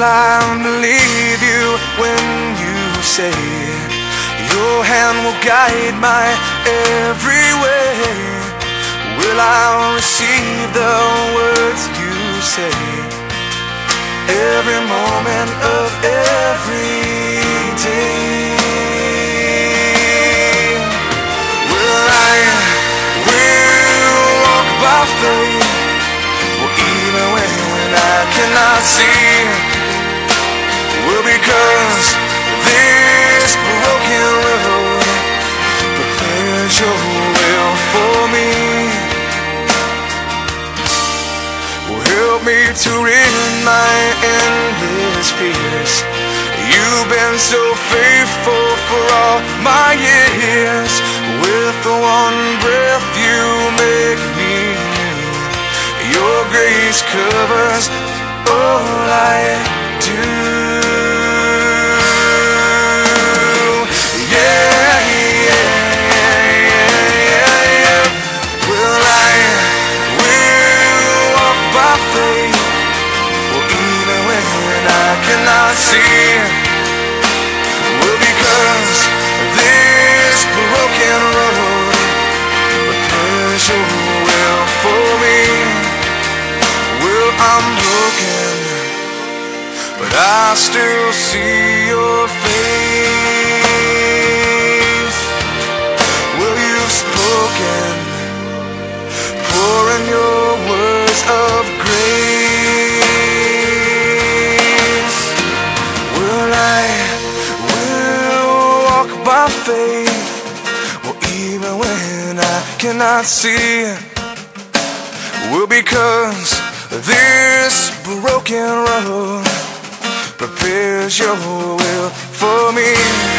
Will I believe you when you say your hand will guide my every way? Will I receive the words you say to my endless fears. You've been so faithful for all my years. With the one breath you make me new. Your grace covers all I do. Cannot see? Well, because this broken road prepares your will for me. Well, I'm broken, but I still see your face. Cannot see? Well, because this broken road prepares your will for me.